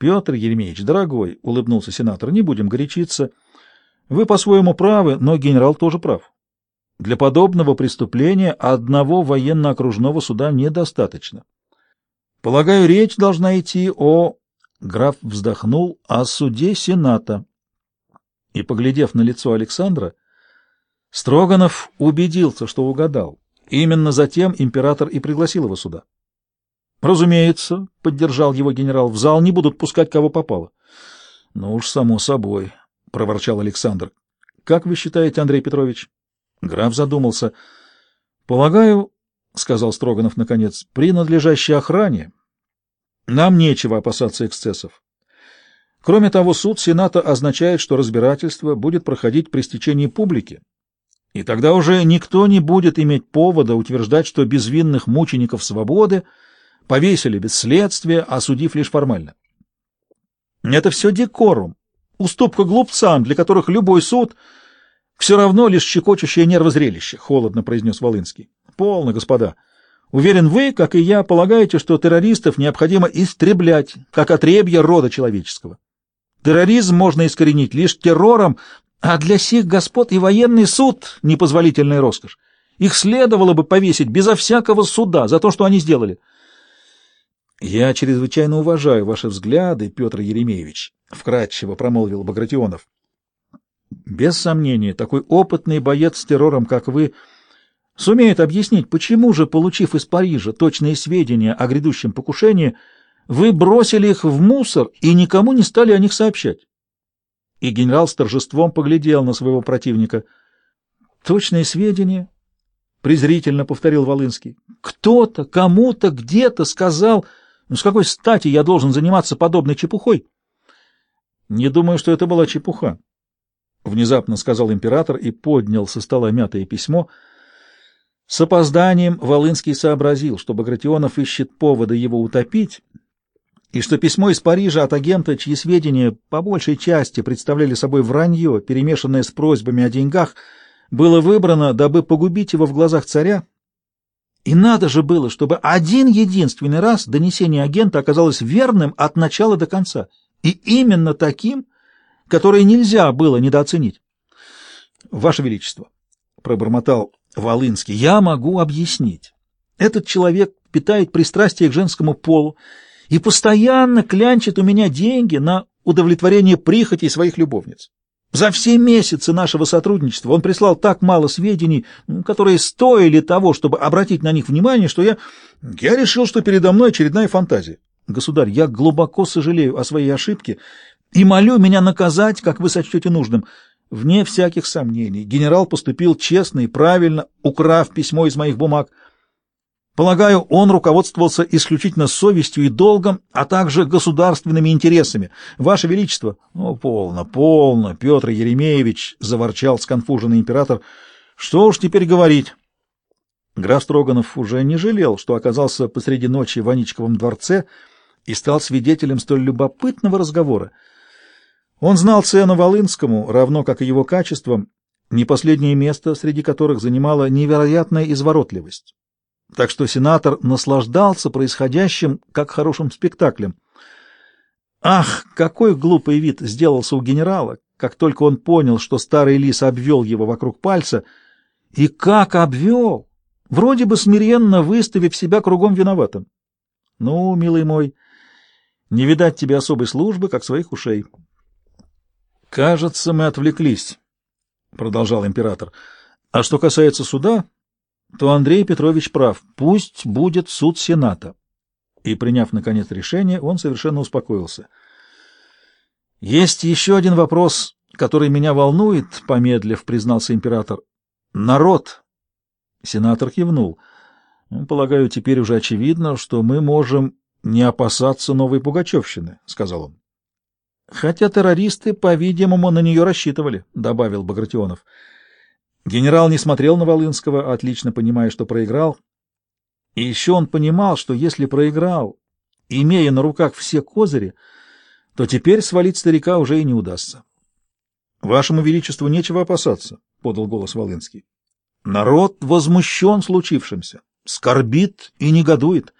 Петр Еремеевич, дорогой, — улыбнулся сенатор, — не будем горячиться. Вы по-своему правы, но генерал тоже прав. Для подобного преступления одного военно-окружного суда недостаточно. Полагаю, речь должна идти о... Граф вздохнул о суде Сената. И, поглядев на лицо Александра, Строганов убедился, что угадал. Именно затем император и пригласил его сюда. Разумеется, — поддержал его генерал, — в зал не будут пускать кого попало. — Ну уж, само собой, — проворчал Александр. — Как вы считаете, Андрей Петрович? Граф задумался. — Полагаю, — сказал Строганов наконец, — при надлежащей охране нам нечего опасаться эксцессов. Кроме того, суд Сената означает, что разбирательство будет проходить при стечении публики, и тогда уже никто не будет иметь повода утверждать, что безвинных мучеников свободы повесили без следствия, осудив лишь формально. Это все декорум, уступка глупцам, для которых любой суд все равно лишь щекочущее нервозрелище, — холодно произнес Волынский. — Полно, господа. Уверен, вы, как и я, полагаете, что террористов необходимо истреблять, как отребье рода человеческого. Терроризм можно искоренить лишь террором, а для сих господ и военный суд — непозволительная роскошь. Их следовало бы повесить безо всякого суда за то, что они сделали. «Я чрезвычайно уважаю ваши взгляды, Петр Еремеевич», — вкратчиво промолвил Багратионов. «Без сомнения, такой опытный боец с террором, как вы, сумеет объяснить, почему же, получив из Парижа точные сведения о грядущем покушении, вы бросили их в мусор и никому не стали о них сообщать». И генерал с торжеством поглядел на своего противника. «Точные сведения?» — презрительно повторил Волынский. «Кто-то, кому-то, где-то сказал...» Ну, с какой стати я должен заниматься подобной чепухой? Не думаю, что это была чепуха, — внезапно сказал император и поднял со стола мятое письмо. С опозданием Волынский сообразил, что Багратионов ищет повода его утопить, и что письмо из Парижа от агента, чьи сведения по большей части представляли собой вранье, перемешанное с просьбами о деньгах, было выбрано, дабы погубить его в глазах царя, и надо же было, чтобы один единственный раз донесение агента оказалось верным от начала до конца. И именно таким, которое нельзя было недооценить. Ваше Величество, — пробормотал Волынский, — я могу объяснить. Этот человек питает пристрастие к женскому полу и постоянно клянчит у меня деньги на удовлетворение прихотей своих любовниц. За все месяцы нашего сотрудничества он прислал так мало сведений, которые стоили того, чтобы обратить на них внимание, что я... Я решил, что передо мной очередная фантазия. Государь, я глубоко сожалею о своей ошибке и молю меня наказать, как вы сочтете нужным. Вне всяких сомнений, генерал поступил честно и правильно, украв письмо из моих бумаг. Полагаю, он руководствовался исключительно совестью и долгом, а также государственными интересами. Ваше Величество... — Ну, полно, полно, Петр Еремеевич, — заворчал сконфуженный император. — Что уж теперь говорить? Граф Строганов уже не жалел, что оказался посреди ночи в Аничковом дворце и стал свидетелем столь любопытного разговора. Он знал цену Волынскому, равно как и его качествам, не последнее место среди которых занимала невероятная изворотливость так что сенатор наслаждался происходящим как хорошим спектаклем. Ах, какой глупый вид сделался у генерала, как только он понял, что старый лис обвел его вокруг пальца. И как обвел! Вроде бы смиренно выставив себя кругом виноватым. Ну, милый мой, не видать тебе особой службы, как своих ушей. Кажется, мы отвлеклись, — продолжал император. А что касается суда, то Андрей Петрович прав. Пусть будет суд Сената. И, приняв, наконец, решение, он совершенно успокоился. Есть еще один вопрос, который меня волнует, помедлив, признался император. Народ. Сенатор кивнул. Ну, полагаю, теперь уже очевидно, что мы можем не опасаться новой Пугачевщины, сказал он. Хотя террористы, по-видимому, на нее рассчитывали, добавил Багратионов. Генерал не смотрел на Волынского, отлично понимая, что проиграл. И еще он понимал, что если проиграл, имея на руках все козыри, то теперь свалить старика уже и не удастся. — Вашему Величеству нечего опасаться, — подал голос Волынский. — Народ возмущен случившимся, скорбит и негодует.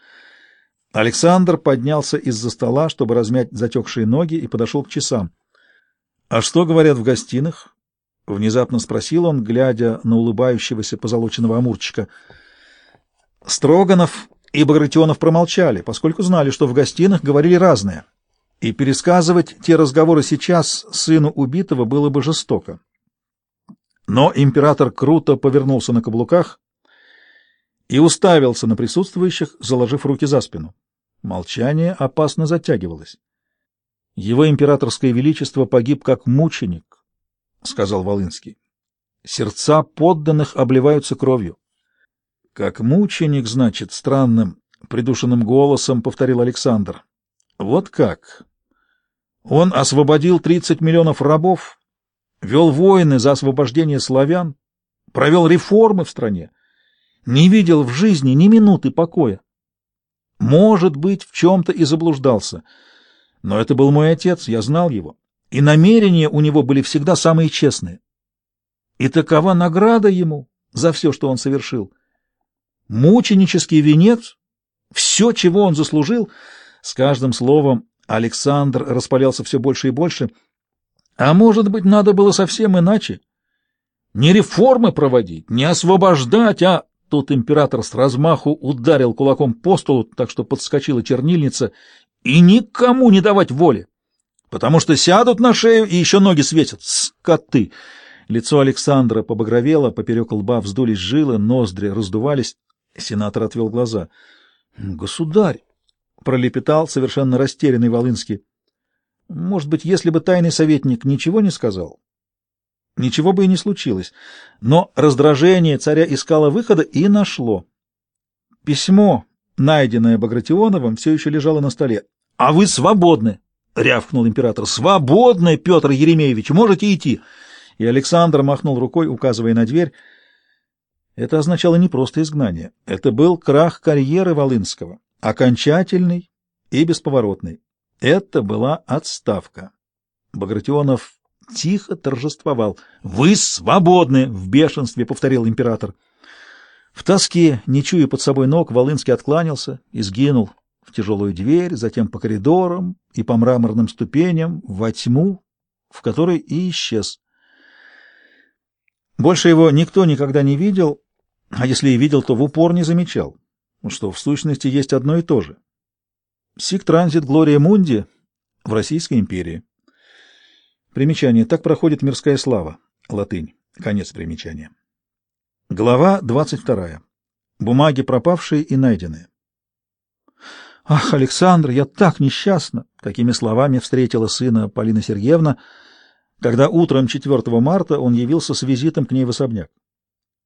Александр поднялся из-за стола, чтобы размять затекшие ноги, и подошел к часам. — А что говорят в гостиных? — внезапно спросил он, глядя на улыбающегося позолоченного амурчика. Строганов и Багратионов промолчали, поскольку знали, что в гостиных говорили разное, и пересказывать те разговоры сейчас сыну убитого было бы жестоко. Но император круто повернулся на каблуках и уставился на присутствующих, заложив руки за спину. Молчание опасно затягивалось. «Его императорское величество погиб как мученик», — сказал Волынский. «Сердца подданных обливаются кровью». «Как мученик, значит, странным, придушенным голосом», — повторил Александр. «Вот как? Он освободил 30 миллионов рабов, вел войны за освобождение славян, провел реформы в стране, не видел в жизни ни минуты покоя. Может быть, в чем-то и заблуждался. Но это был мой отец, я знал его. И намерения у него были всегда самые честные. И такова награда ему за все, что он совершил. Мученический венец, все, чего он заслужил. С каждым словом Александр распалялся все больше и больше. А может быть, надо было совсем иначе? Не реформы проводить, не освобождать, а Тут император с размаху ударил кулаком по столу, так что подскочила чернильница, и никому не давать воли, потому что сядут на шею и еще ноги светят. Скоты! Лицо Александра побагровело, поперек лба вздулись жилы, ноздри раздувались. Сенатор отвел глаза. — Государь! — пролепетал совершенно растерянный Волынский. — Может быть, если бы тайный советник ничего не сказал, ничего бы и не случилось. Но раздражение царя искало выхода и нашло. Письмо, найденное Багратионовым, все еще лежало на столе. — А вы свободны! — рявкнул император. — Свободны, Петр Еремеевич, можете идти! И Александр махнул рукой, указывая на дверь. Это означало не просто изгнание. Это был крах карьеры Волынского, окончательный и бесповоротный. Это была отставка. Багратионов тихо торжествовал. «Вы свободны!» — в бешенстве повторил император. В тоске, не чуя под собой ног, Волынский откланялся и сгинул в тяжелую дверь, затем по коридорам и по мраморным ступеням, во тьму, в которой и исчез. Больше его никто никогда не видел, а если и видел, то в упор не замечал, что в сущности есть одно и то же. Сик транзит Глория Мунди в Российской империи. Примечание. Так проходит мирская слава. Латынь. Конец примечания. Глава 22. Бумаги пропавшие и найденные. «Ах, Александр, я так несчастна!» Такими словами встретила сына Полина Сергеевна, когда утром 4 марта он явился с визитом к ней в особняк.